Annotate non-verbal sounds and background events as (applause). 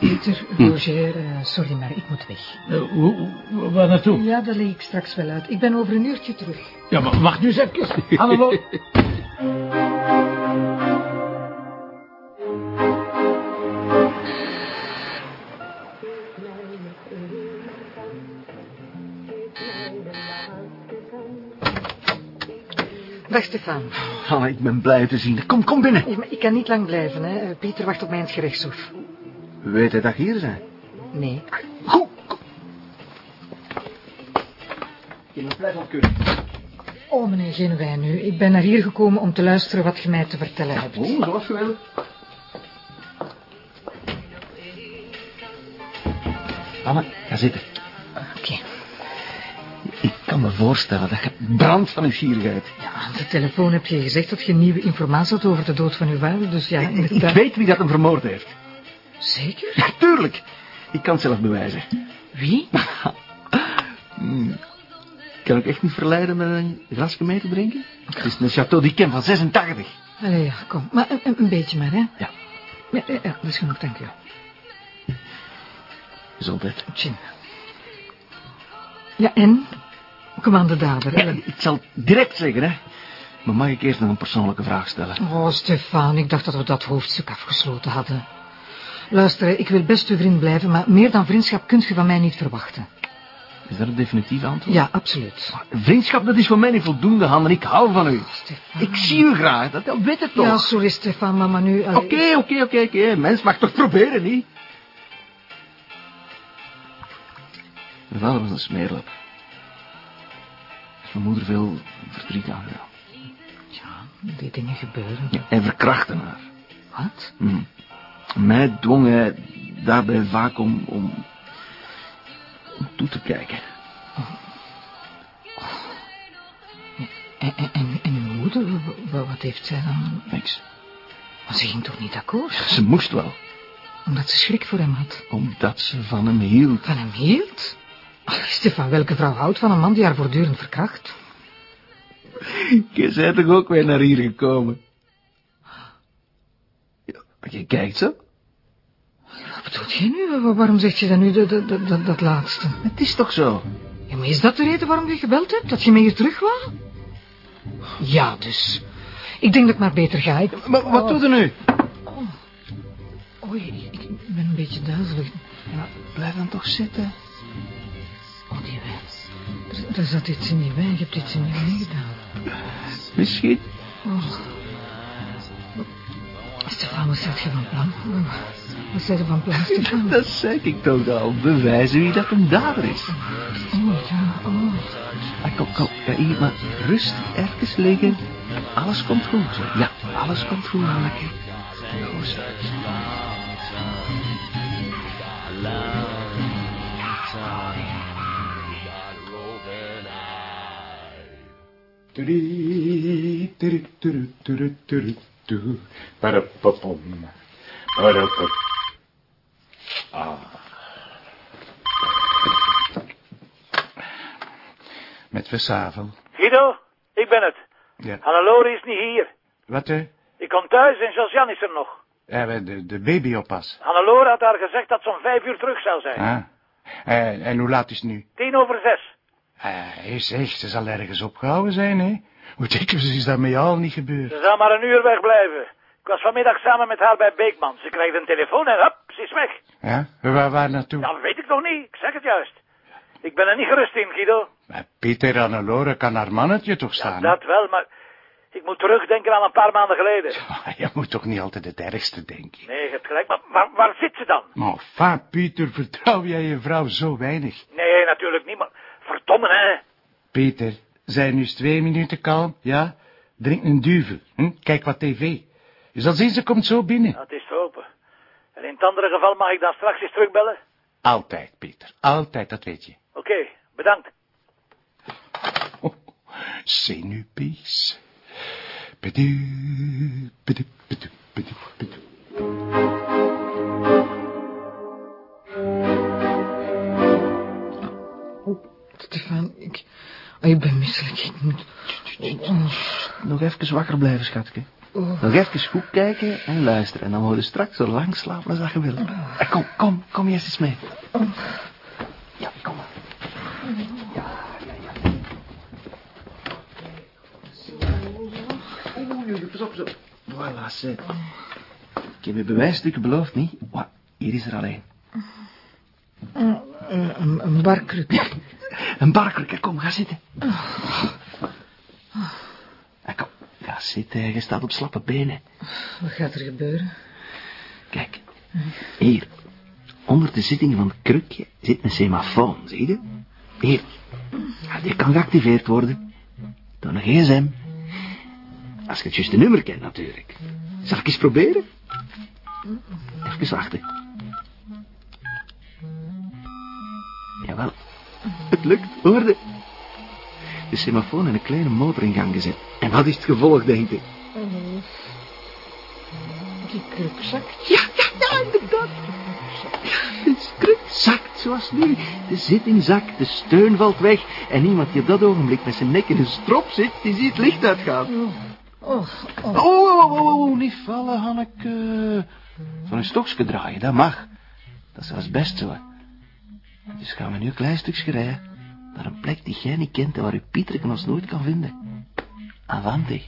Pieter, Roger, eh, sorry, maar ik moet weg. Eh, hoe- hoe- waar naartoe? Ja, dat leg ik straks wel uit. Ik ben over een uurtje terug. Ja, maar wacht nu eens even. Hannelore. Dag, Stefan. Oh, ik ben blij te zien. Kom, kom binnen. Ja, maar ik kan niet lang blijven, hè. Eh, Pieter wacht op mij in het gerechtshof. Weet hij dat je hier zijn? Nee. Goed. Je moet blijven kunnen. Oh, meneer Genuijn, nu. Ik ben naar hier gekomen om te luisteren wat je mij te vertellen hebt. Oh, zoals je wil. Anne, ga zitten. Oké. Ik kan me voorstellen dat je brandt van nieuwsgierigheid. Ja, aan de telefoon heb je gezegd dat je nieuwe informatie had over de dood van uw vader, dus ja, Ik, weet wie dat hem vermoord heeft. Zeker? Ja, tuurlijk. Ik kan het zelf bewijzen. Wie? (laughs) Hmm. Ik kan ook echt niet verleiden met een glasje mee te drinken. Het is een Chateau d'Yquem van 86. Allee, ja, kom. Maar een, een- beetje maar, hè. Ja. Ja, ja, ja, dat is genoeg, dank u. Gezondheid. Chin. Ja, en? Kom aan de dader. Hè. ik zal direct zeggen, hè. Maar mag ik eerst nog een persoonlijke vraag stellen? Oh, Stefan, ik dacht dat we dat hoofdstuk afgesloten hadden. Luister, ik wil best uw vriend blijven, maar meer dan vriendschap kunt je van mij niet verwachten. Is dat een definitief antwoord? Ja, absoluut. Vriendschap, dat is voor mij niet voldoende, Han, en ik hou van u. Stefan. Ik zie u graag, dat, dat weet het toch? Ja, sorry, Stefan, mama, nu... Oké, oké, oké, oké. Mens mag toch proberen, niet? Mijn vader was een smeerlap. Mijn moeder veel verdriet aangedaan. Ja, die dingen gebeuren. Ja, en verkrachtte haar. Wat? Hm. Mij dwong hij daarbij vaak om, om, om toe te kijken. En, en, en, en uw moeder, wa- wa- wat heeft zij dan... Niks. Maar ze ging toch niet akkoord? Ze moest wel, Omdat ze schrik voor hem had. omdat ze van hem hield. Van hem hield? Ach, Stefan, welke vrouw houdt van een man die haar voortdurend verkracht? Je bent toch ook weer naar hier gekomen? Je kijkt zo. Wat bedoelt je nu? Wa- Waarom zeg je dan nu dat, dat, dat, dat, dat laatste? Het is toch zo? Ja, maar is dat de reden waarom je gebeld hebt? Dat je me hier terug wou? Ja, dus. Ik denk dat ik maar beter ga. Ik... Maar wat doe je nu? Oei, ik ik ben een beetje duizelig. Ja, blijf dan toch zitten. Oh, die wijn. Er, er zat iets in die wijn. Je hebt iets in die wijn gedaan. Misschien. Oh. Stefan, wat zet je van plan? Wat zet je van plan, Stefan? Dat zeg ik toch al. Bewijzen wie dat een dader is. Oh, ja, oh. Ah, kom, kom. Ja, hier maar rustig ergens liggen. Alles komt goed. zo. Ja, alles komt goed. Lekker. Goed zo. Turi, turi, turi, tu. Parapapom. Parapap. Ah. Met Versavel. Guido, ik ben het. Ja. Hannelore is niet hier. Wat, eh? Ik kom thuis en Josiane is er nog. Ja, de, de babyoppas. Hannelore had haar gezegd dat ze om vijf uur terug zou zijn. Ah. En, en hoe laat is het nu? Tien over zes. Hij zegt, ze zal ergens opgehouden zijn, hè? Hoe dikwijls is dat met jou al niet gebeurd? Ze zou maar een uur wegblijven. Ik was vanmiddag samen met haar bij Beekman. Ze krijgt een telefoon en hop, ze is weg. Ja? Waar, waar naartoe? Dat weet ik nog niet, ik zeg het juist. Ik ben er niet gerust in, Guido. Maar Pieter Annelore kan haar mannetje toch Ja, staan? dat wel, maar ik moet terugdenken aan een paar maanden geleden. (laughs) Je moet toch niet altijd het ergste denken? Nee, je hebt gelijk, maar waar, waar zit ze dan? Maar enfin, Pieter, vertrouw jij je vrouw zo weinig? Nee, natuurlijk niet, maar verdomme, hè. Peter, zijn nu eens twee minuten kalm, ja? Drink een duvel, hm? kijk wat tv. Je zal zien, ze komt zo binnen. Dat is te hopen. En in het andere geval mag ik dan straks eens terugbellen? Altijd, Peter, altijd, dat weet je. Oké, bedankt. Oh, zenuwpies. Bedu, bedu, bedu, bedu, bedu. Stefan, ik... Oh, ik ben misselijk. Ik moet... Oh. Nog even wakker blijven, schatje. Nog even goed kijken en luisteren. En dan je straks zo lang slapen als dat je wilt. Eh, Kom, kom, kom eerst eens mee. Ja, kom maar. Ja, ja, ja. Oeh, oei, pas op, pas op. Voilà. Ik heb je bewijsstukken beloofd, niet? Wa, hier is er alleen. Eh, een, een barkruk. Een barkruk, kom, ga zitten. Eh, Kom, ga zitten, je staat op slappe benen. Wat gaat er gebeuren? Kijk, hier, onder de zitting van het krukje zit een semafoon, zie je? Hier, Ja, die kan geactiveerd worden. Door een gsm. Als je het juiste nummer kent, natuurlijk. Zal ik eens proberen? Even wachten. Jawel, het lukt, hoorde. De semafoon en een kleine motor in gang gezet. En wat is het gevolg, denk je? Die kruk zakt. Ja, ja, ja, inderdaad. De kruk zakt zoals nu. De zitting zakt, de steun valt weg. En iemand die op dat ogenblik met zijn nek in een strop zit, die ziet het licht uitgaan. Oh, oh. Oh, oh, oh, oh, oh, niet vallen, Hanneke. Van een stokje draaien, dat mag. Dat is zelfs best zo. Dus gaan we nu een klein stukje rijden. Naar een plek die jij niet kent en waar uw Pieter ons nooit kan vinden. Avanti.